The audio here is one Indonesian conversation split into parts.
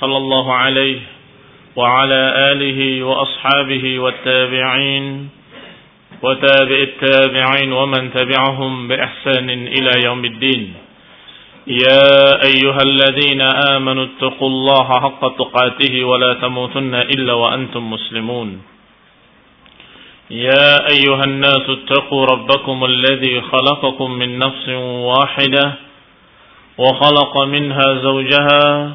صلى الله عليه وعلى آله وأصحابه والتابعين وتابع التابعين ومن تبعهم بإحسان إلى يوم الدين. يا أيها الذين آمنوا اتقوا الله حق تقاته ولا تموتن إلا وأنتم مسلمون. يا أيها الناس اتقوا ربكم الذي خلقكم من نفس واحدة وخلق منها زوجها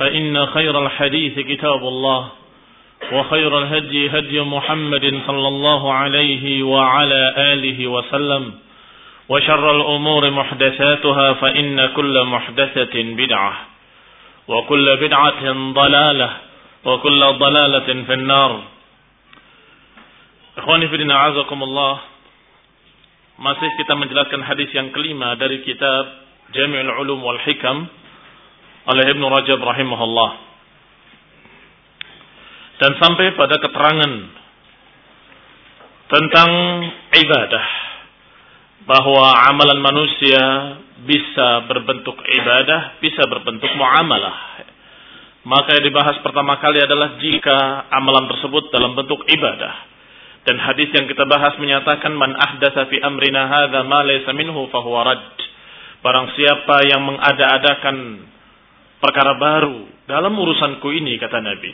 فإن خير الحديث كتاب الله وخير الهدي هدي محمد صلى الله عليه وعلى آله وسلم وشر الأمور محدثاتها فإن كل محدثة بدعة وكل بدعة ضلالة وكل ضلالة في النار. Ikhwani fidina azakumullah Masih kita menjelaskan hadis yang kelima dari kitab Jami'ul Ulum wal Hikam. Oleh Ibnu Rajab rahimahullah. Dan sampai pada keterangan tentang ibadah bahwa amalan manusia bisa berbentuk ibadah, bisa berbentuk muamalah. Maka yang dibahas pertama kali adalah jika amalan tersebut dalam bentuk ibadah. Dan hadis yang kita bahas menyatakan man ahdatsa fi amrina hadza ma laysa minhu fahuwa rad. Barang siapa yang mengada-adakan perkara baru dalam urusanku ini kata Nabi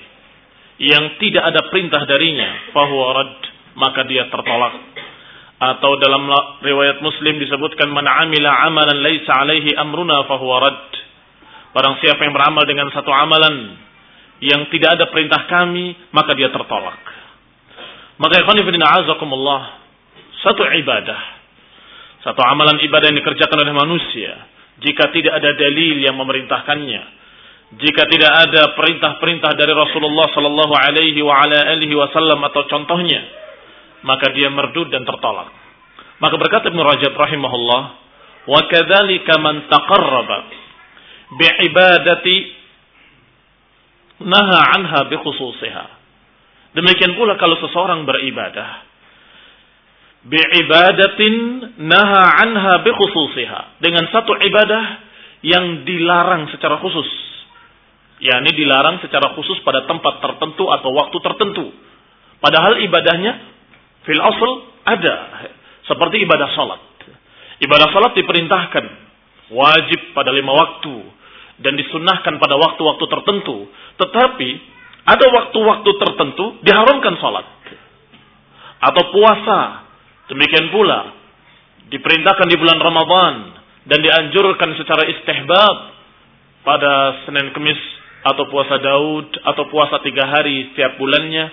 yang tidak ada perintah darinya fahuwa maka dia tertolak. Atau dalam riwayat Muslim disebutkan man amila amalan laisa alaihi amruna fahuwa rad. Barang siapa yang beramal dengan satu amalan yang tidak ada perintah kami maka dia tertolak. Maka ikhwan ibn a'azakumullah satu ibadah satu amalan ibadah yang dikerjakan oleh manusia jika tidak ada dalil yang memerintahkannya jika tidak ada perintah-perintah dari Rasulullah sallallahu alaihi wa ala alihi wasallam atau contohnya maka dia merdud dan tertolak. Maka berkata Ibnu Rajab rahimahullah wa kadzalika man taqarraba bi ibadati naha anha bi khususiha. Demikian pula kalau seseorang beribadah biibadatin naha anha bi khususiha dengan satu ibadah yang dilarang secara khusus. Yakni dilarang secara khusus pada tempat tertentu atau waktu tertentu. Padahal ibadahnya fil asl ada. Seperti ibadah salat. Ibadah salat diperintahkan. Wajib pada lima waktu. Dan disunnahkan pada waktu-waktu tertentu. Tetapi ada waktu-waktu tertentu diharamkan sholat. Atau puasa. Demikian pula. Diperintahkan di bulan Ramadan. Dan dianjurkan secara istihbab. Pada Senin Kemis. Atau puasa Daud. Atau puasa tiga hari setiap bulannya.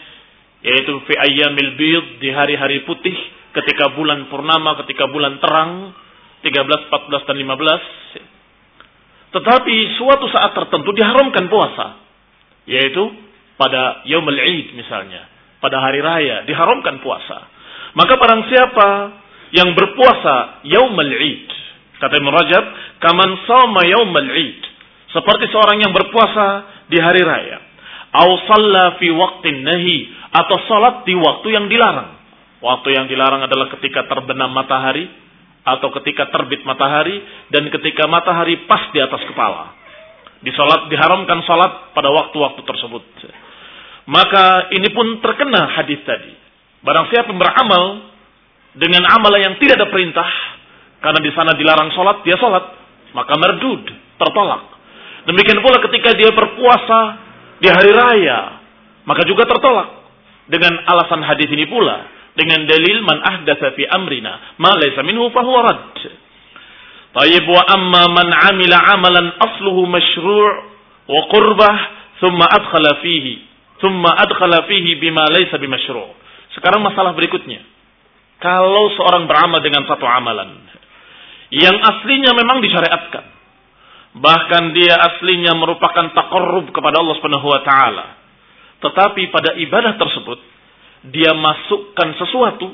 Yaitu fi ayyamil bid. Di hari-hari putih. Ketika bulan purnama. Ketika bulan terang. 13, 14, dan 15. Tetapi suatu saat tertentu diharamkan puasa. Yaitu pada Yaumul Eid misalnya, pada hari raya diharamkan puasa. Maka barang siapa yang berpuasa Yaumul Eid, kata Ibn Rajab, kaman sama Yaumul Eid, seperti seorang yang berpuasa di hari raya. Au salla fi waqtin nahi atau salat di waktu yang dilarang. Waktu yang dilarang adalah ketika terbenam matahari atau ketika terbit matahari dan ketika matahari pas di atas kepala. Di salat diharamkan salat pada waktu-waktu tersebut. Maka ini pun terkena hadis tadi. Barang siapa beramal dengan amalan yang tidak ada perintah, karena di sana dilarang sholat, dia sholat, maka merdud, tertolak. Demikian pula ketika dia berpuasa di hari raya, maka juga tertolak. Dengan alasan hadis ini pula, dengan dalil man ahdatsa fi amrina ma laysa minhu fahuwa rad. Tayyib wa amma man amila amalan asluhu masyru' wa qurbah thumma adkhala fihi thumma adkhala fihi bima laysa bimasyru'. Sekarang masalah berikutnya. Kalau seorang beramal dengan satu amalan yang aslinya memang disyariatkan, bahkan dia aslinya merupakan takarrub kepada Allah Subhanahu wa taala. Tetapi pada ibadah tersebut dia masukkan sesuatu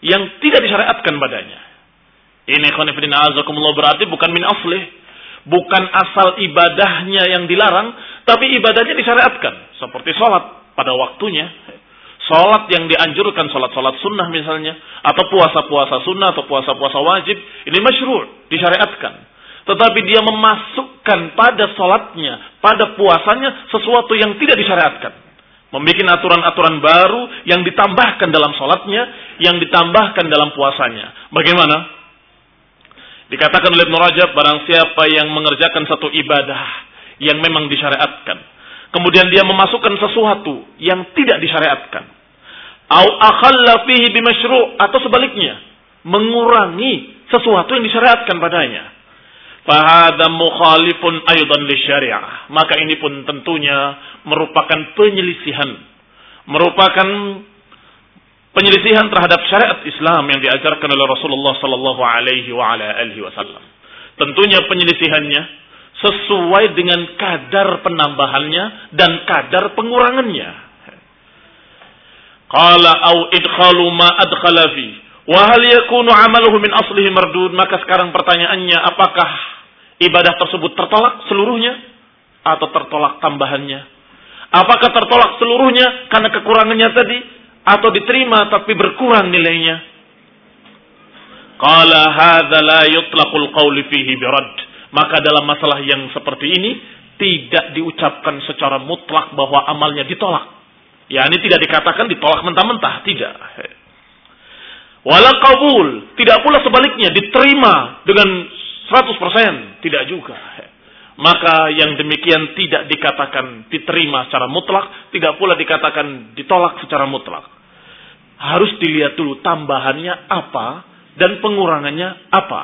yang tidak disyariatkan padanya. Ini khonifidin azakumullah berarti bukan min aslih, bukan asal ibadahnya yang dilarang, tapi ibadahnya disyariatkan seperti sholat pada waktunya, Sholat yang dianjurkan, sholat-sholat sunnah misalnya, atau puasa-puasa sunnah, atau puasa-puasa wajib, ini masyru' disyariatkan. Tetapi dia memasukkan pada sholatnya, pada puasanya, sesuatu yang tidak disyariatkan. Membuat aturan-aturan baru yang ditambahkan dalam sholatnya, yang ditambahkan dalam puasanya. Bagaimana? Dikatakan oleh Ibn Rajab, barang siapa yang mengerjakan satu ibadah yang memang disyariatkan Kemudian dia memasukkan sesuatu yang tidak disyariatkan. Au akhalla fihi bimasyru' atau sebaliknya, mengurangi sesuatu yang disyariatkan padanya. Fahada mukhalifun aydan syariah. Maka ini pun tentunya merupakan penyelisihan. Merupakan penyelisihan terhadap syariat Islam yang diajarkan oleh Rasulullah sallallahu alaihi wa ala alihi wasallam. Tentunya penyelisihannya sesuai dengan kadar penambahannya dan kadar pengurangannya. Qala au idkhalu ma adkhala fi wa hal yakunu amaluhu min aslihi mardud maka sekarang pertanyaannya apakah ibadah tersebut tertolak seluruhnya atau tertolak tambahannya? Apakah tertolak seluruhnya karena kekurangannya tadi atau diterima tapi berkurang nilainya? Qala hadza la yutlaqul qawli fihi birad. Maka dalam masalah yang seperti ini tidak diucapkan secara mutlak bahwa amalnya ditolak. Ya ini tidak dikatakan ditolak mentah-mentah, tidak. Walau kabul, tidak pula sebaliknya diterima dengan 100%, tidak juga. Maka yang demikian tidak dikatakan diterima secara mutlak, tidak pula dikatakan ditolak secara mutlak. Harus dilihat dulu tambahannya apa dan pengurangannya apa.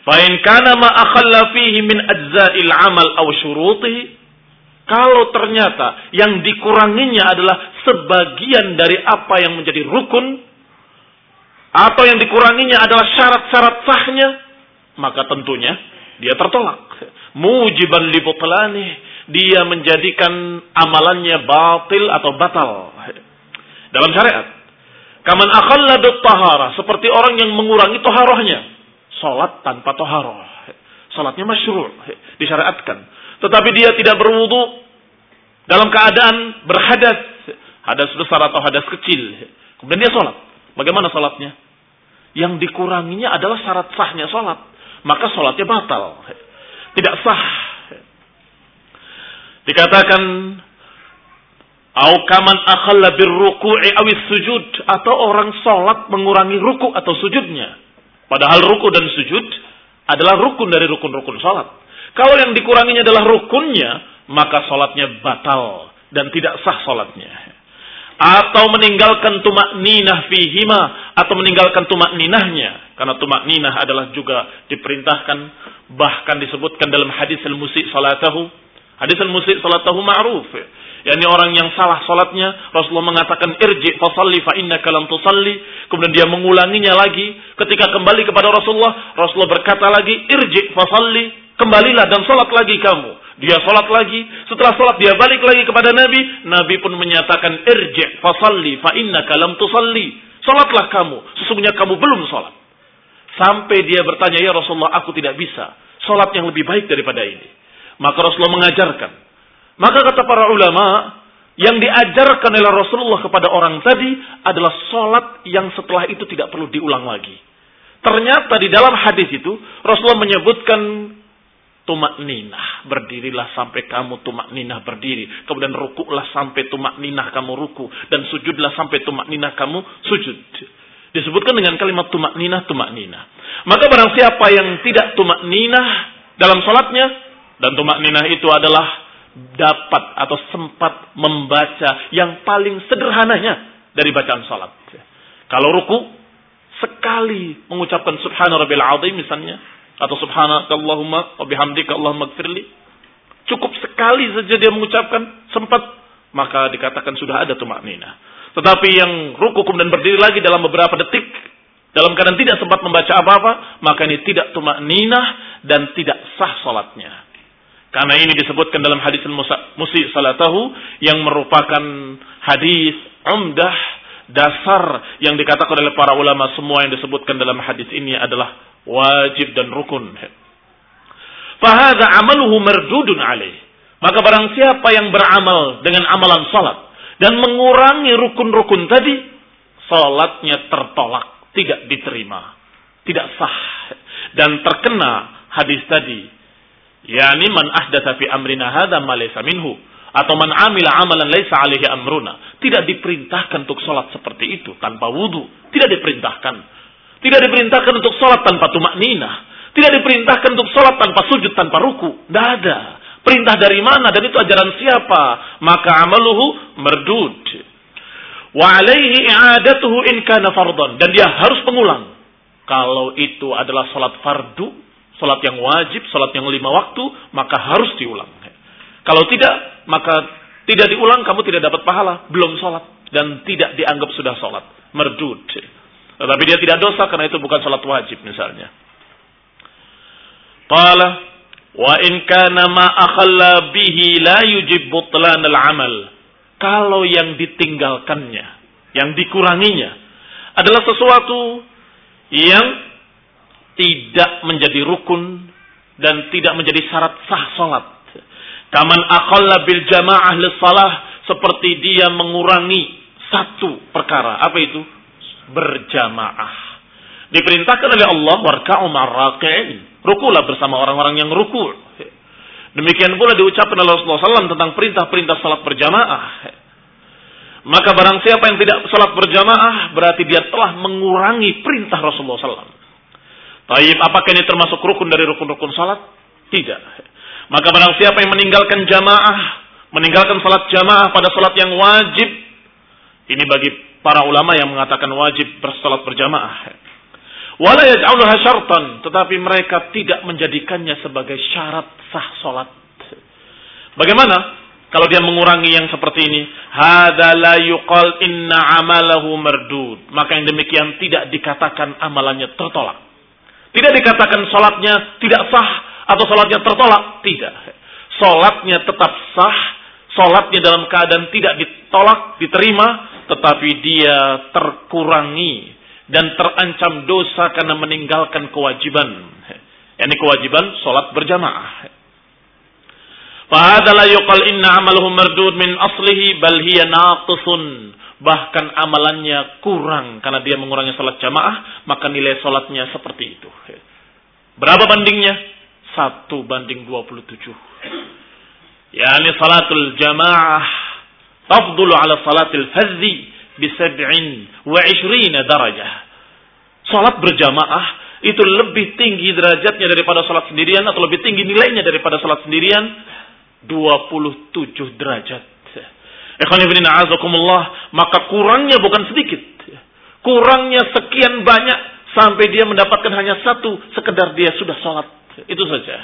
Fa'in kana ma akhalla min ajza'il amal aw syurutihi kalau ternyata yang dikuranginya adalah sebagian dari apa yang menjadi rukun atau yang dikuranginya adalah syarat-syarat sahnya, maka tentunya dia tertolak. Mujiban li dia menjadikan amalannya batil atau batal dalam syariat. Kaman akhalla tahara seperti orang yang mengurangi toharohnya Salat tanpa toharoh. Salatnya masyru' disyariatkan. Tetapi dia tidak berwudu dalam keadaan berhadas. Hadas besar atau hadas kecil. Kemudian dia salat. Bagaimana salatnya? Yang dikuranginya adalah syarat sahnya salat. Maka salatnya batal. Tidak sah. Dikatakan Au kaman akhalla birruku'i awis sujud atau orang salat mengurangi ruku atau sujudnya Padahal ruku dan sujud adalah rukun dari rukun-rukun salat. Kalau yang dikuranginya adalah rukunnya, maka salatnya batal dan tidak sah salatnya. Atau meninggalkan tumak ninah fihima atau meninggalkan tumak ninahnya. Karena tumak ninah adalah juga diperintahkan bahkan disebutkan dalam hadis al-musi salatahu. Hadis al-musi salatahu ma'ruf yakni orang yang salah salatnya Rasulullah mengatakan irji fasalli fa innaka lam tusalli. Kemudian dia mengulanginya lagi. Ketika kembali kepada Rasulullah Rasulullah berkata lagi irji fasalli kembalilah dan salat lagi kamu. Dia salat lagi. Setelah salat dia balik lagi kepada Nabi. Nabi pun menyatakan irji fasalli fa innaka lam tusalli. Salatlah kamu. Sesungguhnya kamu belum salat sampai dia bertanya ya Rasulullah aku tidak bisa salat yang lebih baik daripada ini. Maka Rasulullah mengajarkan maka kata para ulama, yang diajarkan oleh Rasulullah kepada orang tadi adalah sholat yang setelah itu tidak perlu diulang lagi. Ternyata di dalam hadis itu Rasulullah menyebutkan tumak ninah. Berdirilah sampai kamu tumak ninah berdiri. Kemudian rukuklah sampai tumak ninah kamu ruku. Dan sujudlah sampai tumak ninah kamu sujud. Disebutkan dengan kalimat tumak ninah, tumak ninah. Maka barang siapa yang tidak tumak ninah dalam sholatnya. Dan tumak ninah itu adalah dapat atau sempat membaca yang paling sederhananya dari bacaan salat. Kalau ruku sekali mengucapkan subhana rabbil azim misalnya atau subhanakallahumma wa bihamdika allahumma gfirli cukup sekali saja dia mengucapkan sempat maka dikatakan sudah ada tumak nina. Tetapi yang ruku kemudian berdiri lagi dalam beberapa detik dalam keadaan tidak sempat membaca apa-apa, maka ini tidak tumak ninah dan tidak sah salatnya. Karena ini disebutkan dalam hadis musi salatahu yang merupakan hadis umdah dasar yang dikatakan oleh para ulama semua yang disebutkan dalam hadis ini adalah wajib dan rukun. Fahada amaluhu merdudun alaih. Maka barang siapa yang beramal dengan amalan salat dan mengurangi rukun-rukun tadi, salatnya tertolak tidak diterima, tidak sah dan terkena hadis tadi. Yani man ahdatsa fi amrina hadza ma laysa minhu atau man amila amalan laisa alaihi amruna. Tidak diperintahkan untuk sholat seperti itu tanpa wudhu. Tidak diperintahkan. Tidak diperintahkan untuk sholat tanpa tumak nina. Tidak diperintahkan untuk sholat tanpa sujud, tanpa ruku. Tidak ada. Perintah dari mana? Dan itu ajaran siapa? Maka amaluhu merdud. Wa alaihi i'adatuhu in kana fardhan dan dia harus mengulang. Kalau itu adalah salat fardu, salat yang wajib, salat yang lima waktu, maka harus diulang. Kalau tidak, maka tidak diulang kamu tidak dapat pahala, belum salat dan tidak dianggap sudah salat, merdud. Tetapi dia tidak dosa karena itu bukan salat wajib misalnya. Qala wa in kana ma akhalla bihi la yujib butlan al-amal kalau yang ditinggalkannya, yang dikuranginya adalah sesuatu yang tidak menjadi rukun dan tidak menjadi syarat sah salat. Kaman akhalla bil jamaah salah seperti dia mengurangi satu perkara. Apa itu? Berjamaah. Diperintahkan oleh Allah warka'u marraqi'in. Rukulah bersama orang-orang yang ruku. Demikian pula diucapkan oleh Rasulullah SAW tentang perintah-perintah salat berjamaah. Maka barang siapa yang tidak salat berjamaah berarti dia telah mengurangi perintah Rasulullah SAW. Taib, apakah ini termasuk rukun dari rukun-rukun salat? Tidak. Maka barang siapa yang meninggalkan jamaah, meninggalkan salat jamaah pada salat yang wajib, ini bagi para ulama yang mengatakan wajib bersalat berjamaah. Wala yaj'aluha syartan, tetapi mereka tidak menjadikannya sebagai syarat sah salat. Bagaimana kalau dia mengurangi yang seperti ini? Hada yuqal inna amalahu mardud. Maka yang demikian tidak dikatakan amalannya tertolak. Tidak dikatakan salatnya tidak sah atau salatnya tertolak. Tidak. Salatnya tetap sah, salatnya dalam keadaan tidak ditolak, diterima, tetapi dia terkurangi dan terancam dosa karena meninggalkan kewajiban. Yani kewajiban sholat berjamaah. Fahadha la yuqal inna amaluhu mardud min aslihi bal hiya. Bahkan amalannya kurang karena dia mengurangi sholat jamaah, maka nilai sholatnya seperti itu. Berapa bandingnya? Satu banding 27. Yani salatul jamaah tafdulu ala salatil fadzi bisab'in wa ishrina darajah. Salat berjamaah itu lebih tinggi derajatnya daripada salat sendirian atau lebih tinggi nilainya daripada salat sendirian 27 derajat. Maka kurangnya bukan sedikit. Kurangnya sekian banyak sampai dia mendapatkan hanya satu sekedar dia sudah salat. Itu saja.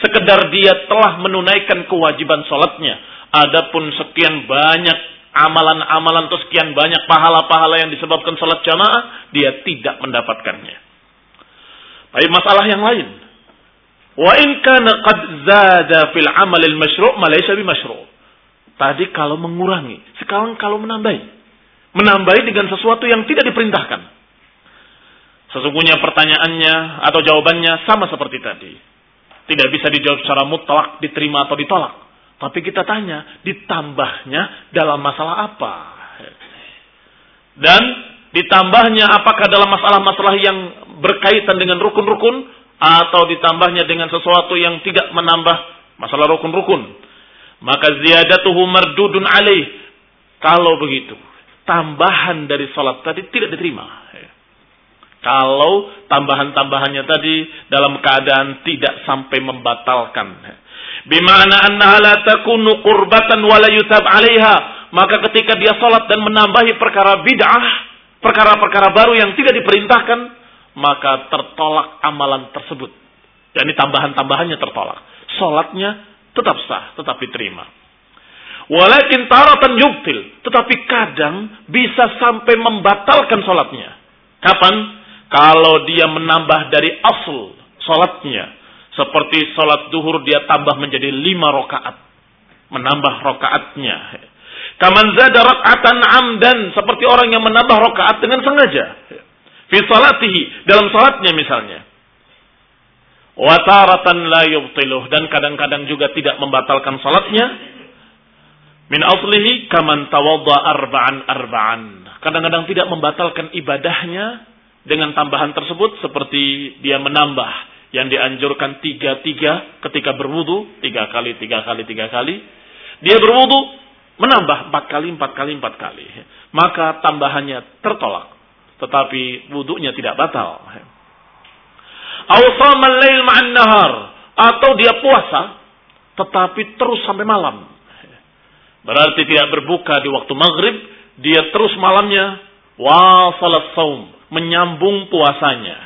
Sekedar dia telah menunaikan kewajiban salatnya. Adapun sekian banyak amalan-amalan atau sekian banyak pahala-pahala yang disebabkan sholat jamaah, dia tidak mendapatkannya. Tapi masalah yang lain. Wa in kana qad zada fil amal al masyru' ma laysa bi masyru'. Tadi kalau mengurangi, sekarang kalau menambahi. Menambahi dengan sesuatu yang tidak diperintahkan. Sesungguhnya pertanyaannya atau jawabannya sama seperti tadi. Tidak bisa dijawab secara mutlak, diterima atau ditolak. Tapi kita tanya, ditambahnya dalam masalah apa? Dan ditambahnya apakah dalam masalah-masalah yang berkaitan dengan rukun-rukun atau ditambahnya dengan sesuatu yang tidak menambah masalah rukun-rukun. Maka ziyadatuhu mardudun alaih. Kalau begitu, tambahan dari salat tadi tidak diterima. Kalau tambahan-tambahannya tadi dalam keadaan tidak sampai membatalkan Bimana annaha la takunu qurbatan wa la yutab 'alaiha. Maka ketika dia salat dan menambahi perkara bid'ah, perkara-perkara baru yang tidak diperintahkan, maka tertolak amalan tersebut. Dan tambahan-tambahannya tertolak. Salatnya tetap sah, tetap diterima. Walakin taratan yubtil. Tetapi kadang bisa sampai membatalkan sholatnya. Kapan? Kalau dia menambah dari asal sholatnya. Seperti sholat duhur dia tambah menjadi lima rokaat. Menambah rokaatnya. Kaman zada rakaatan amdan. Seperti orang yang menambah rokaat dengan sengaja. Fi salatihi. Dalam sholatnya misalnya. Wataratan la yubtiluh. Dan kadang-kadang juga tidak membatalkan sholatnya Min aslihi kaman tawadda arba'an arba'an. Kadang-kadang tidak membatalkan ibadahnya dengan tambahan tersebut seperti dia menambah yang dianjurkan tiga-tiga ketika berwudu, tiga kali, tiga kali, tiga kali. Dia berwudu, menambah empat kali, empat kali, empat kali. Maka tambahannya tertolak. Tetapi wudunya tidak batal. Atau dia puasa, tetapi terus sampai malam. Berarti tidak berbuka di waktu maghrib, dia terus malamnya wasalat saum, menyambung puasanya.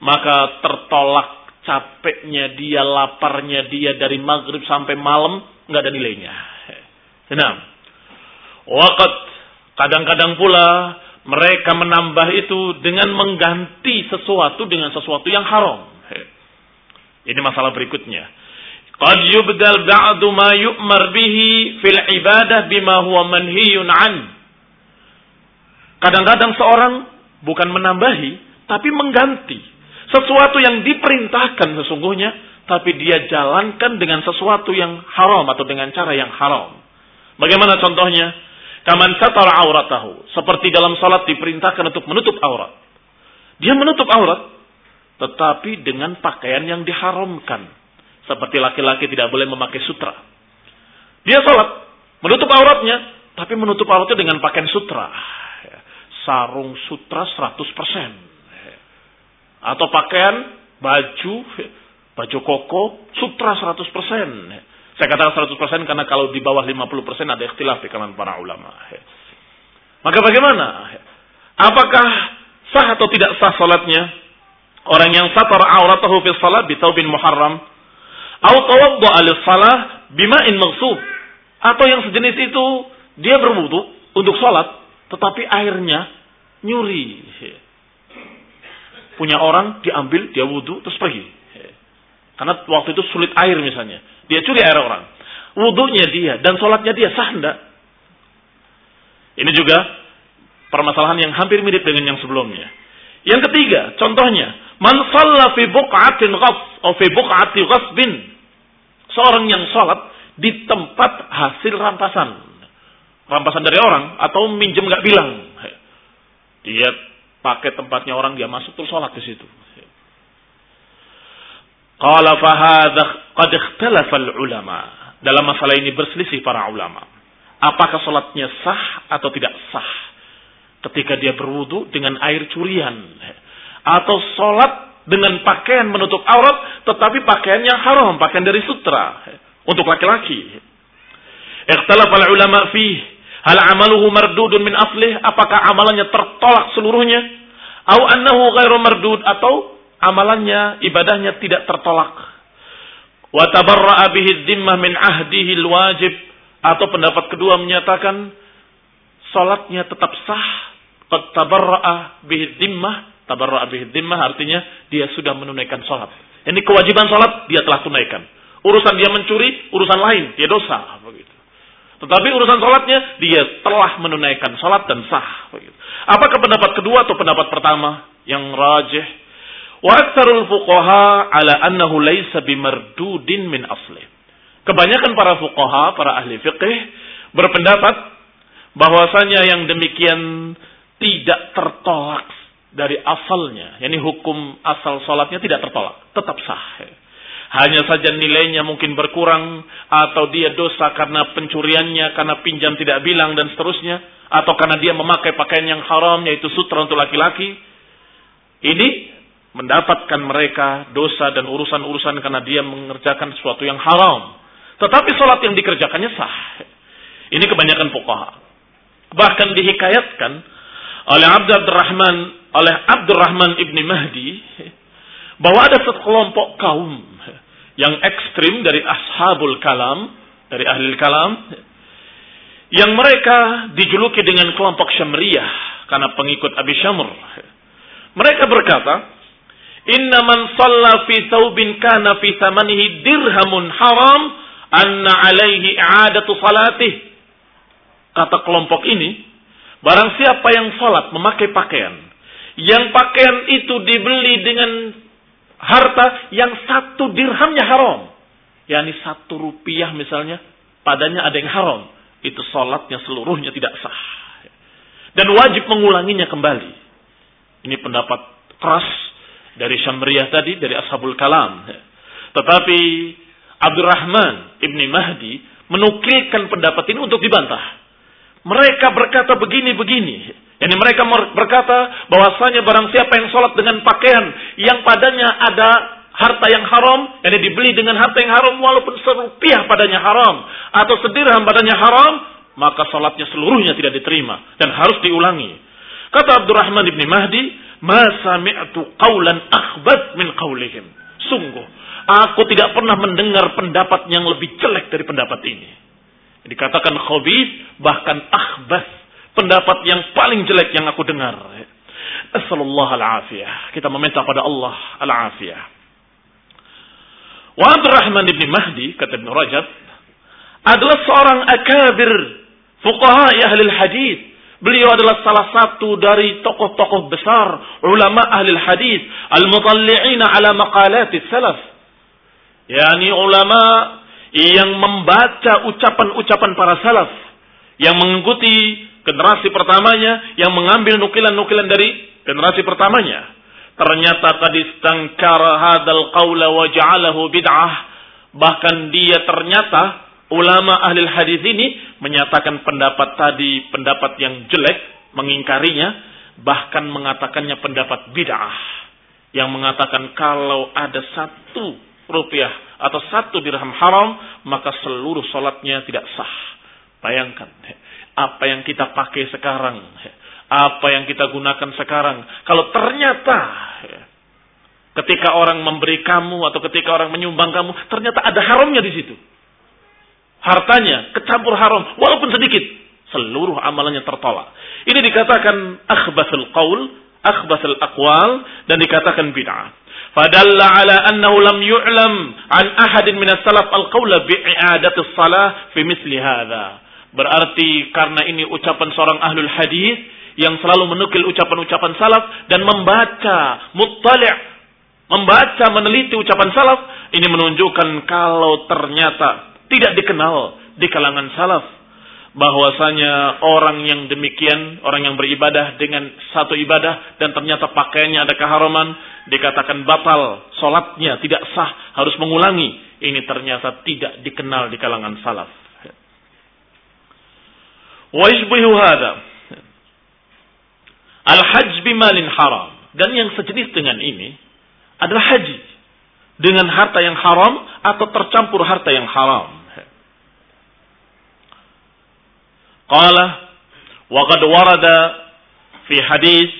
Maka tertolak capeknya dia, laparnya dia dari maghrib sampai malam, nggak ada nilainya. Enam. Wakat kadang-kadang pula mereka menambah itu dengan mengganti sesuatu dengan sesuatu yang haram. Ini masalah berikutnya. Qad yubdal ba'du ma yu'mar bihi fil ibadah bima huwa manhiyun an. Kadang-kadang seorang bukan menambahi, tapi mengganti. Sesuatu yang diperintahkan sesungguhnya, tapi dia jalankan dengan sesuatu yang haram atau dengan cara yang haram. Bagaimana contohnya? Kaman satara auratahu. Seperti dalam salat diperintahkan untuk menutup aurat. Dia menutup aurat, tetapi dengan pakaian yang diharamkan seperti laki-laki tidak boleh memakai sutra. Dia sholat, menutup auratnya, tapi menutup auratnya dengan pakaian sutra. Sarung sutra 100%. Atau pakaian, baju, baju koko, sutra 100%. Saya katakan 100% karena kalau di bawah 50% ada ikhtilaf di kalangan para ulama. Maka bagaimana? Apakah sah atau tidak sah salatnya? Orang yang satar auratahu fi salat bitaubin muharram Au tawadda salah bima'in maghsub. Atau yang sejenis itu dia berwudu untuk sholat, tetapi airnya nyuri. Punya orang diambil, dia wudu terus pergi. Karena waktu itu sulit air misalnya. Dia curi air orang. Wudunya dia dan sholatnya dia sah enggak? Ini juga permasalahan yang hampir mirip dengan yang sebelumnya. Yang ketiga, contohnya, man shalla fi buq'atin ghas atau fi buq'ati ghasbin. Seorang yang salat di tempat hasil rampasan. Rampasan dari orang atau minjem nggak bilang. Dia pakai tempatnya orang dia masuk terus salat di situ. Qala fahadha qad ikhtalafa ulama. Dalam masalah ini berselisih para ulama. Apakah salatnya sah atau tidak sah? ketika dia berwudu dengan air curian. Atau sholat dengan pakaian menutup aurat tetapi pakaian yang haram pakaian dari sutra. Untuk laki-laki. Ikhtalaf al ulama fi hal amaluhu mardudun min aslih? Apakah amalannya tertolak seluruhnya? Atau annahu ghairu mardud? Atau amalannya ibadahnya tidak tertolak wa tabarra'a bihi dhimmah min ahdihi wajib atau pendapat kedua menyatakan salatnya tetap sah Qad tabarra'a bihi dhimmah. Tabarra'a bihi artinya dia sudah menunaikan sholat. Ini kewajiban sholat dia telah tunaikan. Urusan dia mencuri, urusan lain. Dia dosa. Begitu. Tetapi urusan sholatnya dia telah menunaikan sholat dan sah. Apakah pendapat kedua atau pendapat pertama yang rajih? Wa aktsarul fuqaha ala annahu laisa bimardudin min asli. Kebanyakan para fuqaha, para ahli fiqih berpendapat bahwasanya yang demikian tidak tertolak dari asalnya. Yani hukum asal sholatnya tidak tertolak. Tetap sah. Hanya saja nilainya mungkin berkurang. Atau dia dosa karena pencuriannya. Karena pinjam tidak bilang dan seterusnya. Atau karena dia memakai pakaian yang haram. Yaitu sutra untuk laki-laki. Ini mendapatkan mereka dosa dan urusan-urusan karena dia mengerjakan sesuatu yang haram. Tetapi sholat yang dikerjakannya sah. Ini kebanyakan fuqaha. Bahkan dihikayatkan oleh Abdurrahman oleh Abdurrahman ibni Mahdi bahwa ada sekelompok kaum yang ekstrim dari ashabul kalam, dari ahli kalam, yang mereka dijuluki dengan kelompok Syamriyah karena pengikut Abi Syamr. Mereka berkata, Inna man salla fi thawbin kana fi thamanihi dirhamun haram anna alaihi i'adatu salatih. Kata kelompok ini, barang siapa yang salat memakai pakaian, yang pakaian itu dibeli dengan harta yang satu dirhamnya haram. yakni satu rupiah misalnya, padanya ada yang haram. Itu salatnya seluruhnya tidak sah. Dan wajib mengulanginya kembali. Ini pendapat keras dari Syamriyah tadi, dari Ashabul Kalam. Tetapi Abdurrahman Ibni Mahdi menukilkan pendapat ini untuk dibantah. Mereka berkata begini-begini. Yani mereka berkata bahwasanya barang siapa yang sholat dengan pakaian yang padanya ada harta yang haram, yang dibeli dengan harta yang haram walaupun serupiah padanya haram atau sedirham padanya haram, maka sholatnya seluruhnya tidak diterima dan harus diulangi. Kata Abdurrahman ibni Mahdi, Ma sami'tu qawlan akhbat min qawlihim. Sungguh, aku tidak pernah mendengar pendapat yang lebih jelek dari pendapat ini. Dikatakan khobis, bahkan akhbas. Pendapat yang paling jelek yang aku dengar. Assalamualaikum al-afiyah. Kita meminta pada Allah al-afiyah. Wa Abdurrahman ibn Mahdi, kata Ibn Rajab, adalah seorang akabir fuqaha ahli hadis Beliau adalah salah satu dari tokoh-tokoh besar ulama ahli hadis al-mutalli'ina ala maqalat salaf. Yani ulama yang membaca ucapan-ucapan para salaf yang mengikuti generasi pertamanya yang mengambil nukilan-nukilan dari generasi pertamanya. Ternyata tadi stangkara hadal qawla wa ja'alahu bid'ah. Bahkan dia ternyata ulama ahli hadis ini menyatakan pendapat tadi pendapat yang jelek, mengingkarinya, bahkan mengatakannya pendapat bid'ah. Yang mengatakan kalau ada satu rupiah atau satu dirham haram, maka seluruh sholatnya tidak sah. Bayangkan, apa yang kita pakai sekarang, apa yang kita gunakan sekarang. Kalau ternyata ketika orang memberi kamu atau ketika orang menyumbang kamu, ternyata ada haramnya di situ hartanya kecampur haram walaupun sedikit. Seluruh amalannya tertolak. Ini dikatakan akhbasul qaul akhbasul aqwal dan dikatakan bid'ah. Fadalla ala annahu lam yu'lam an ahadin min as-salaf al-qawla bi'adati salah fi misli hadha. Berarti karena ini ucapan seorang ahlul hadis yang selalu menukil ucapan-ucapan salaf dan membaca muttali' membaca meneliti ucapan salaf ini menunjukkan kalau ternyata tidak dikenal di kalangan salaf bahwasanya orang yang demikian, orang yang beribadah dengan satu ibadah dan ternyata pakaiannya ada keharaman, dikatakan batal, solatnya tidak sah, harus mengulangi. Ini ternyata tidak dikenal di kalangan salaf. Wajbihu hada. Al-hajj bimalin haram. Dan yang sejenis dengan ini adalah haji. Dengan harta yang haram atau tercampur harta yang haram. Qala wa qad warada fi hadis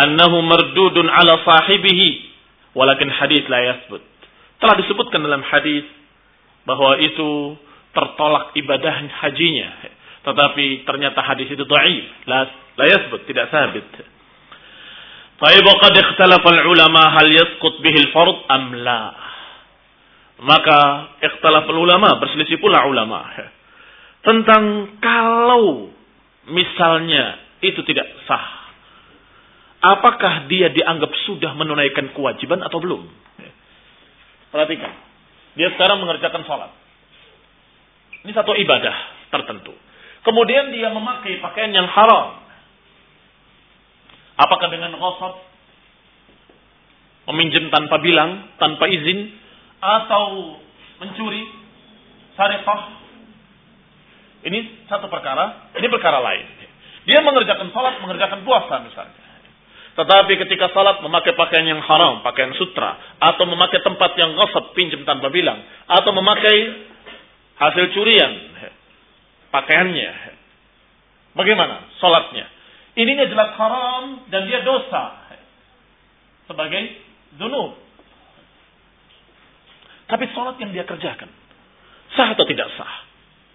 annahu mardudun ala sahibihi walakin hadis la yathbut. Telah disebutkan dalam hadis bahwa itu tertolak ibadah hajinya. Tetapi ternyata hadis itu dhaif, la la yathbut, tidak sabit. Taib qad ikhtalafa ulama hal yasqut bihi al-fard am la. Maka ikhtalaf ulama, berselisih pula ulama tentang kalau misalnya itu tidak sah. Apakah dia dianggap sudah menunaikan kewajiban atau belum? Perhatikan. Dia sekarang mengerjakan sholat. Ini satu ibadah tertentu. Kemudian dia memakai pakaian yang haram. Apakah dengan ghasab? Meminjam tanpa bilang, tanpa izin. Atau mencuri? Sarifah? Ini satu perkara, ini perkara lain. Dia mengerjakan sholat, mengerjakan puasa misalnya. Tetapi ketika salat memakai pakaian yang haram, pakaian sutra, atau memakai tempat yang ghasab, pinjam tanpa bilang, atau memakai hasil curian pakaiannya. Bagaimana salatnya? Ininya jelas haram dan dia dosa sebagai dunub. Tapi salat yang dia kerjakan sah atau tidak sah?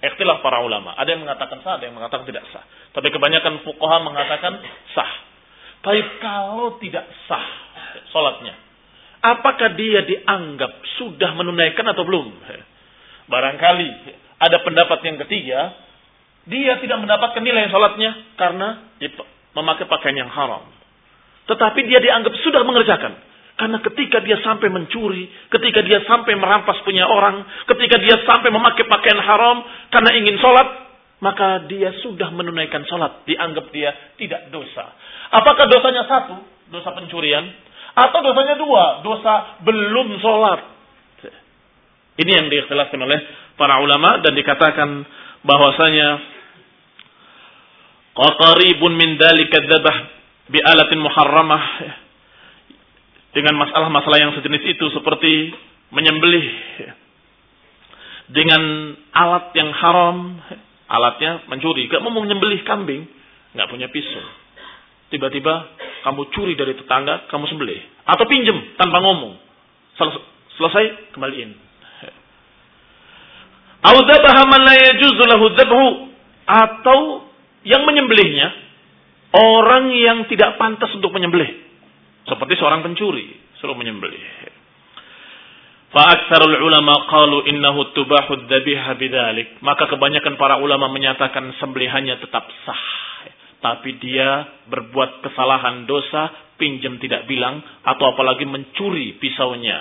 Ikhtilaf para ulama. Ada yang mengatakan sah, ada yang mengatakan tidak sah. Tapi kebanyakan fuqaha mengatakan sah. Tapi kalau tidak sah sholatnya, apakah dia dianggap sudah menunaikan atau belum? Barangkali ada pendapat yang ketiga, dia tidak mendapatkan nilai sholatnya karena memakai pakaian yang haram. Tetapi dia dianggap sudah mengerjakan. Karena ketika dia sampai mencuri, ketika dia sampai merampas punya orang, ketika dia sampai memakai pakaian haram karena ingin sholat, maka dia sudah menunaikan sholat. Dianggap dia tidak dosa. Apakah dosanya satu, dosa pencurian, atau dosanya dua, dosa belum sholat. Ini yang diikhtilafkan oleh para ulama dan dikatakan bahwasanya qataribun min dalika dzabah bi alatin muharramah dengan masalah-masalah yang sejenis itu seperti menyembelih dengan alat yang haram, alatnya mencuri. Gak mau menyembelih kambing, nggak punya pisau. Tiba-tiba kamu curi dari tetangga, kamu sembelih. Atau pinjem tanpa ngomong. Selesai, kembaliin. Atau yang menyembelihnya, orang yang tidak pantas untuk menyembelih. Seperti seorang pencuri, suruh menyembelih. Fa'aksarul ulama qalu innahu tubahu dhabiha bidzalik. Maka kebanyakan para ulama menyatakan sembelihannya tetap sah. Tapi dia berbuat kesalahan dosa, pinjam tidak bilang, atau apalagi mencuri pisaunya.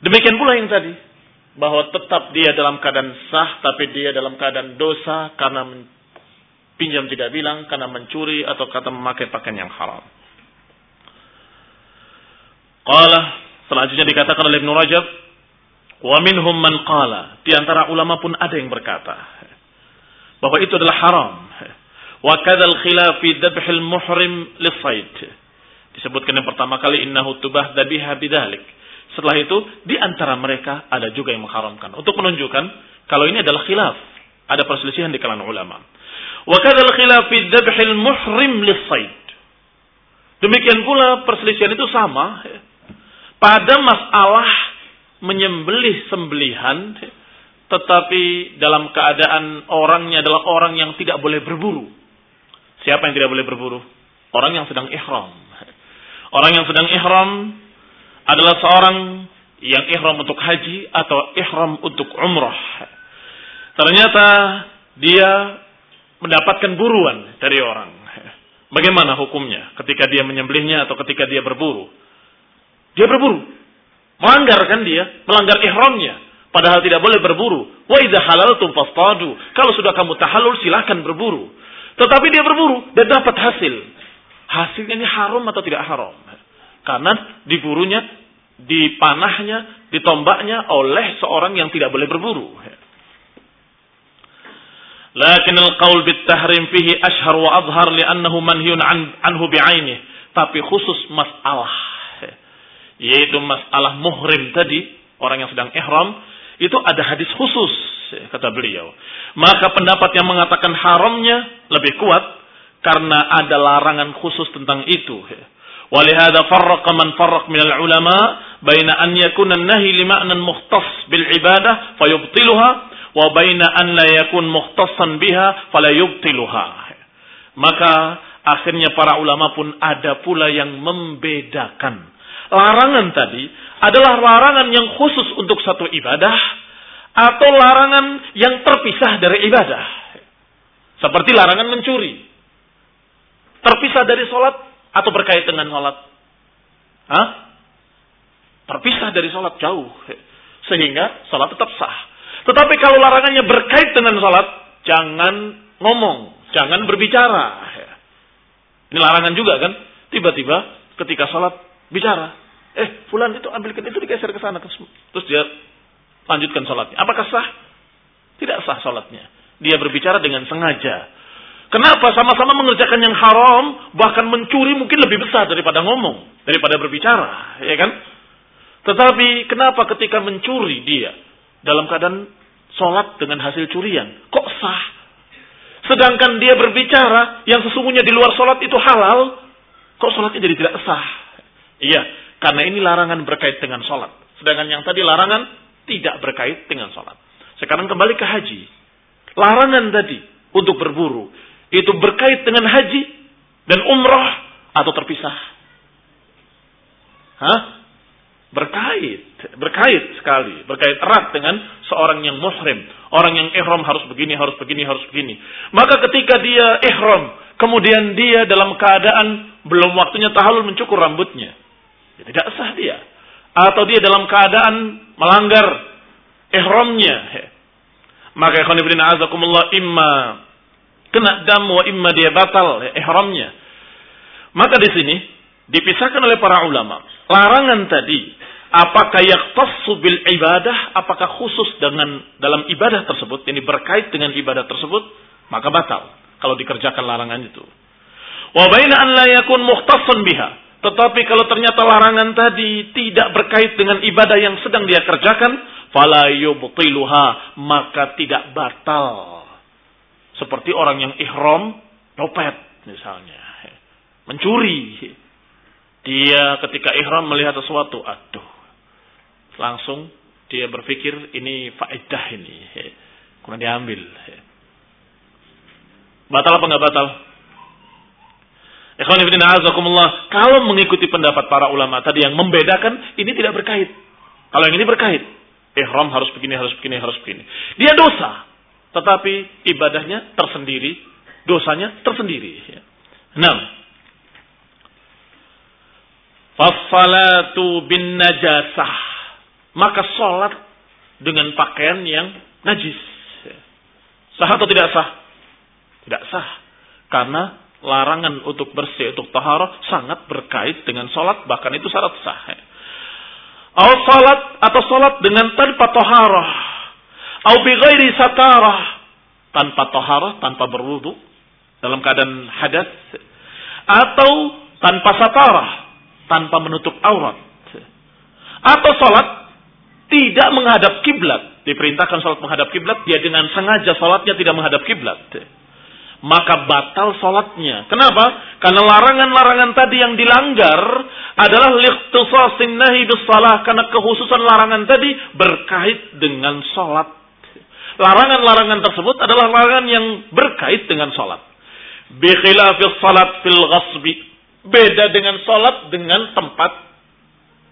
Demikian pula yang tadi. Bahwa tetap dia dalam keadaan sah, tapi dia dalam keadaan dosa karena pinjam tidak bilang karena mencuri atau kata memakai pakaian yang haram. Qala selanjutnya dikatakan oleh Ibnu Rajab wa minhum man qala di antara ulama pun ada yang berkata bahwa itu adalah haram. Wa kadzal khilaf fi dabhil muhrim lisaid. Disebutkan yang pertama kali innahu tubah dabiha bidzalik. Setelah itu di antara mereka ada juga yang mengharamkan untuk menunjukkan kalau ini adalah khilaf, ada perselisihan di kalangan ulama. Wa kadzal khilaf fi muhrim. Demikian pula perselisihan itu sama pada masalah menyembelih sembelihan tetapi dalam keadaan orangnya adalah orang yang tidak boleh berburu. Siapa yang tidak boleh berburu? Orang yang sedang ihram. Orang yang sedang ihram adalah seorang yang ihram untuk haji atau ihram untuk umrah. Ternyata dia mendapatkan buruan dari orang. Bagaimana hukumnya ketika dia menyembelihnya atau ketika dia berburu? Dia berburu. Melanggar kan dia, melanggar ihramnya. Padahal tidak boleh berburu. Wa idza halaltum fastadu. Kalau sudah kamu tahallul silahkan berburu. Tetapi dia berburu dan dapat hasil. Hasilnya ini haram atau tidak haram? Karena diburunya, dipanahnya, ditombaknya oleh seorang yang tidak boleh berburu. Lakin al-qaul bit tahrim fihi ashhar wa adhhar li'annahu manhiyun an, anhu bi'ainih. Tapi khusus masalah yaitu masalah muhrim tadi, orang yang sedang ihram, itu ada hadis khusus kata beliau. Maka pendapat yang mengatakan haramnya lebih kuat karena ada larangan khusus tentang itu. ولهذا فرق من فرق من العلماء بين أن يكون النهي لمعنى مختص بالعبادة فيبطلها wa baina an la yakun biha fala yubtiluha. Maka akhirnya para ulama pun ada pula yang membedakan. Larangan tadi adalah larangan yang khusus untuk satu ibadah atau larangan yang terpisah dari ibadah. Seperti larangan mencuri. Terpisah dari sholat atau berkait dengan sholat. Hah? Terpisah dari sholat jauh. Sehingga sholat tetap sah. Tetapi kalau larangannya berkait dengan salat, jangan ngomong, jangan berbicara. Ini larangan juga kan? Tiba-tiba ketika salat bicara, eh fulan itu ambilkan itu digeser ke sana, terus dia lanjutkan salatnya. Apakah sah? Tidak sah salatnya. Dia berbicara dengan sengaja. Kenapa sama-sama mengerjakan yang haram, bahkan mencuri mungkin lebih besar daripada ngomong, daripada berbicara, ya kan? Tetapi kenapa ketika mencuri dia dalam keadaan sholat dengan hasil curian, kok sah? Sedangkan dia berbicara yang sesungguhnya di luar sholat itu halal, kok sholatnya jadi tidak sah? Iya, karena ini larangan berkait dengan sholat. Sedangkan yang tadi larangan tidak berkait dengan sholat. Sekarang kembali ke haji. Larangan tadi untuk berburu itu berkait dengan haji dan umrah atau terpisah? Hah? Berkait, berkait sekali, berkait erat dengan seorang yang muhrim, orang yang ihram harus begini, harus begini, harus begini. Maka ketika dia ihram, kemudian dia dalam keadaan belum waktunya tahallul mencukur rambutnya, ya tidak sah dia. Atau dia dalam keadaan melanggar ihramnya. Maka ikhwan ibn azakumullah imma kena dam wa imma dia batal ihramnya. Maka di sini dipisahkan oleh para ulama. Larangan tadi apakah yaktassu bil ibadah, apakah khusus dengan dalam ibadah tersebut, ini berkait dengan ibadah tersebut, maka batal kalau dikerjakan larangan itu. Wa baina an la yakun mukhtassan biha. Tetapi kalau ternyata larangan tadi tidak berkait dengan ibadah yang sedang dia kerjakan, fala yubtiluha, maka tidak batal seperti orang yang ihram nyopet misalnya. Mencuri. Dia ketika ihram melihat sesuatu, aduh. Langsung dia berpikir ini faedah ini. Kurang diambil. Batal apa enggak batal? Kalau mengikuti pendapat para ulama tadi yang membedakan, ini tidak berkait. Kalau yang ini berkait. Ihram harus begini, harus begini, harus begini. Dia dosa. Tetapi ibadahnya tersendiri, dosanya tersendiri. Enam. Fasalatu bin najasah. Maka sholat dengan pakaian yang najis. Sah atau tidak sah? Tidak sah. Karena larangan untuk bersih, untuk taharah sangat berkait dengan sholat. Bahkan itu syarat sah. Atau sholat atau sholat dengan tanpa taharah Au bi ghairi satarah. Tanpa toharah, tanpa berwudu. Dalam keadaan hadas. Atau tanpa satarah. Tanpa menutup aurat. Atau sholat tidak menghadap kiblat. Diperintahkan sholat menghadap kiblat. Dia dengan sengaja sholatnya tidak menghadap kiblat maka batal sholatnya. Kenapa? Karena larangan-larangan tadi yang dilanggar adalah liqtisasin nahi salah. Karena kehususan larangan tadi berkait dengan sholat. Larangan-larangan tersebut adalah larangan yang berkait dengan sholat. Bikhilafis salat fil ghasbi. Beda dengan sholat dengan tempat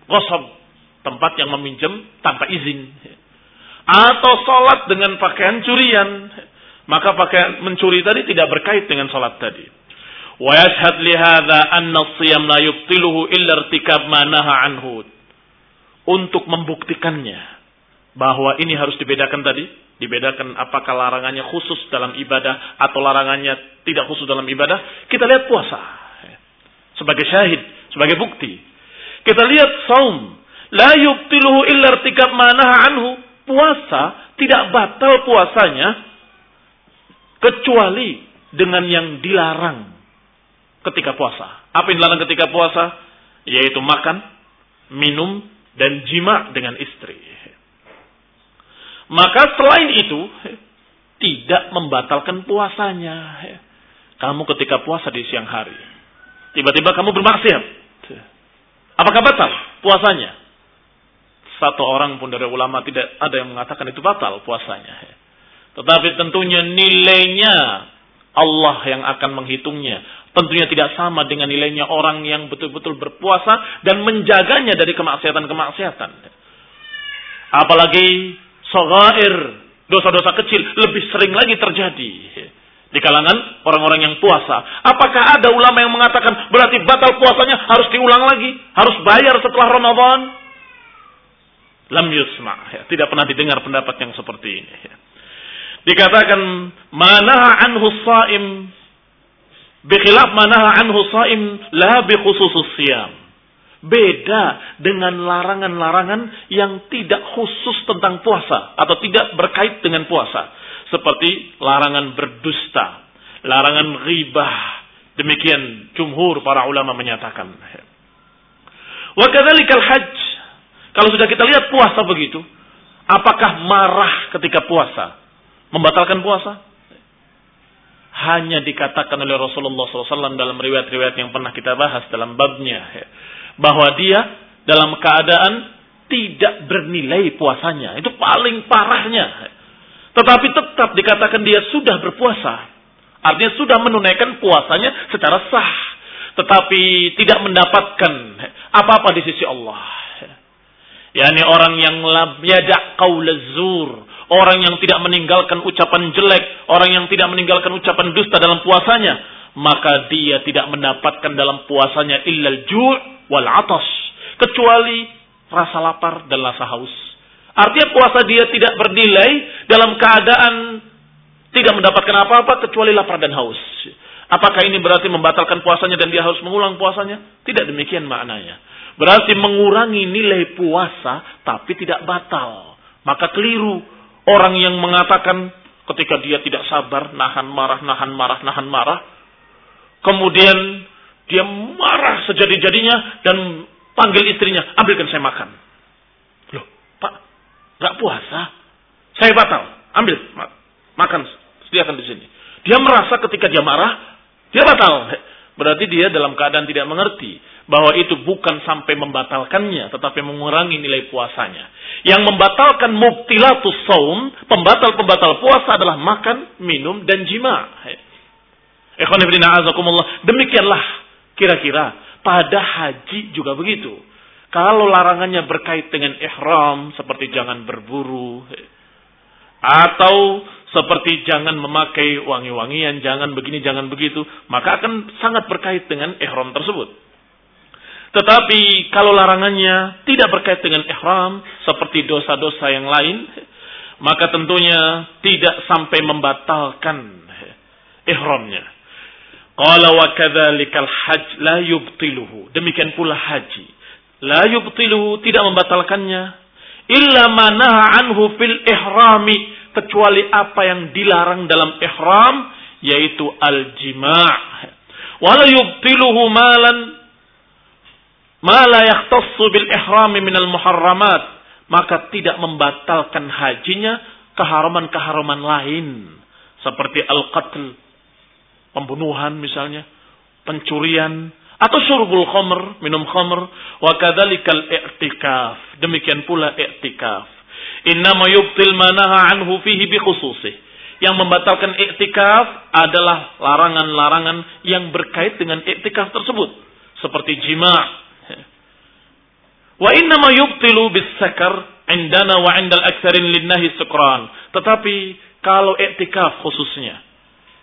ghasab. Tempat yang meminjam tanpa izin. Atau sholat dengan pakaian curian. Maka pakaian mencuri tadi tidak berkait dengan sholat tadi. Wa yashhad li hadha anna siyam la illa irtikab ma anhu. Untuk membuktikannya bahwa ini harus dibedakan tadi, Dibedakan apakah larangannya khusus dalam ibadah atau larangannya tidak khusus dalam ibadah. Kita lihat puasa. Sebagai syahid, sebagai bukti. Kita lihat saum. La yubtiluhu illa irtikab manaha anhu. Puasa tidak batal puasanya kecuali dengan yang dilarang ketika puasa. Apa yang dilarang ketika puasa? Yaitu makan, minum, dan jima dengan istri. Maka selain itu tidak membatalkan puasanya. Kamu ketika puasa di siang hari, tiba-tiba kamu bermaksiat. Apakah batal puasanya? Satu orang pun dari ulama tidak ada yang mengatakan itu batal puasanya. Tetapi tentunya nilainya Allah yang akan menghitungnya. Tentunya tidak sama dengan nilainya orang yang betul-betul berpuasa dan menjaganya dari kemaksiatan-kemaksiatan. Apalagi sogair, dosa-dosa kecil lebih sering lagi terjadi di kalangan orang-orang yang puasa. Apakah ada ulama yang mengatakan berarti batal puasanya harus diulang lagi, harus bayar setelah Ramadan? Lam yusma, ya. tidak pernah didengar pendapat yang seperti ini. Ya. Dikatakan manaha anhu saim bikhilaf manaha anhu saim la bi khususus. Beda dengan larangan-larangan yang tidak khusus tentang puasa atau tidak berkait dengan puasa. Seperti larangan berdusta, Larangan ghibah. Demikian jumhur para ulama menyatakan. Wa kadzalikal hajj. Kalau sudah kita lihat puasa begitu, apakah marah ketika puasa? Membatalkan puasa? Hanya dikatakan oleh Rasulullah SAW dalam riwayat-riwayat yang pernah kita bahas dalam babnya. Bahwa dia dalam keadaan tidak bernilai puasanya. Itu paling parahnya. Tetapi tetap dikatakan dia sudah berpuasa. Artinya sudah menunaikan puasanya secara sah. Tetapi tidak mendapatkan apa-apa di sisi Allah. Yani orang yang lam yada' zur. Orang yang tidak meninggalkan ucapan jelek. Orang yang tidak meninggalkan ucapan dusta dalam puasanya. Maka dia tidak mendapatkan dalam puasanya illal ju' wal atas. Kecuali rasa lapar dan rasa haus. Artinya puasa dia tidak bernilai dalam keadaan tidak mendapatkan apa-apa kecuali lapar dan haus. Apakah ini berarti membatalkan puasanya dan dia harus mengulang puasanya? Tidak demikian maknanya. Berarti mengurangi nilai puasa tapi tidak batal. Maka keliru orang yang mengatakan ketika dia tidak sabar, nahan marah, nahan marah, nahan marah. Kemudian dia marah sejadi-jadinya dan panggil istrinya, ambilkan saya makan. Gak puasa. Saya batal. Ambil. Makan. Sediakan di sini. Dia merasa ketika dia marah, dia batal. Berarti dia dalam keadaan tidak mengerti bahwa itu bukan sampai membatalkannya, tetapi mengurangi nilai puasanya. Yang membatalkan mubtilatus saum, pembatal-pembatal puasa adalah makan, minum, dan jima. Demikianlah kira-kira pada haji juga begitu. Kalau larangannya berkait dengan ihram seperti jangan berburu atau seperti jangan memakai wangi-wangian, jangan begini, jangan begitu, maka akan sangat berkait dengan ihram tersebut. Tetapi kalau larangannya tidak berkait dengan ihram seperti dosa-dosa yang lain, maka tentunya tidak sampai membatalkan ihramnya. Qala wa kadzalikal hajj la yubtiluhu. Demikian pula haji la yubtilu tidak membatalkannya. Illa manaha anhu fil ihrami kecuali apa yang dilarang dalam ihram yaitu al jima' wala yubtiluhu malan ma la yahtassu bil ihrami minal muharramat. Maka tidak membatalkan hajinya keharaman-keharaman lain. Seperti al-qatl pembunuhan misalnya pencurian atau surbul khamr, minum khamr, wa kadzalikal i'tikaf. Demikian pula i'tikaf. Innama yubtil manaha anhu fihi bi khususih. Yang membatalkan i'tikaf adalah larangan-larangan yang berkait dengan i'tikaf tersebut. Seperti jima' Wa innama yubtilu bis sakar indana wa indal aktsarin linnahi sukran. Tetapi kalau i'tikaf khususnya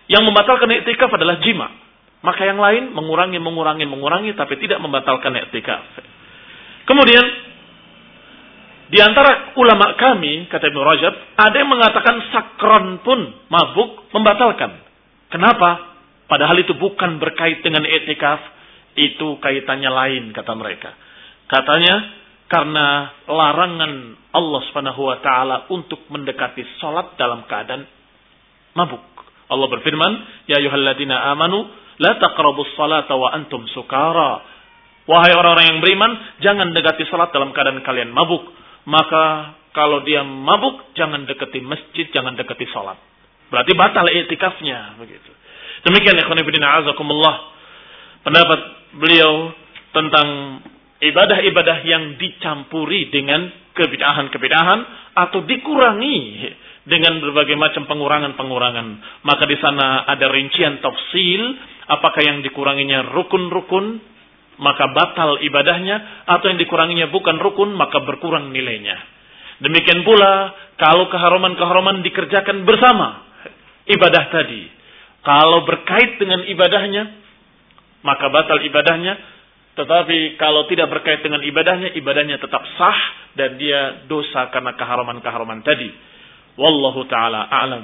yang membatalkan i'tikaf adalah jima'. Maka yang lain mengurangi, mengurangi, mengurangi, tapi tidak membatalkan i'tikaf. Kemudian, di antara ulama kami, kata Ibn Rajab, ada yang mengatakan sakron pun mabuk membatalkan. Kenapa? Padahal itu bukan berkait dengan etikaf, itu kaitannya lain kata mereka. Katanya karena larangan Allah Subhanahu wa taala untuk mendekati salat dalam keadaan mabuk. Allah berfirman, "Ya ayyuhalladzina amanu La taqrabus salata wa antum sukara. Wahai orang-orang yang beriman, jangan dekati salat dalam keadaan kalian mabuk. Maka kalau dia mabuk, jangan dekati masjid, jangan dekati salat. Berarti batal etikafnya begitu. Demikian ikhwan fillah azakumullah. Pendapat beliau tentang ibadah-ibadah yang dicampuri dengan kebidahan-kebidahan atau dikurangi dengan berbagai macam pengurangan-pengurangan. Maka di sana ada rincian tafsil apakah yang dikuranginya rukun-rukun maka batal ibadahnya atau yang dikuranginya bukan rukun maka berkurang nilainya. Demikian pula kalau keharuman-keharuman dikerjakan bersama ibadah tadi. Kalau berkait dengan ibadahnya maka batal ibadahnya. Tetapi kalau tidak berkait dengan ibadahnya, ibadahnya tetap sah dan dia dosa karena keharuman-keharuman tadi. Wallahu taala a'lam.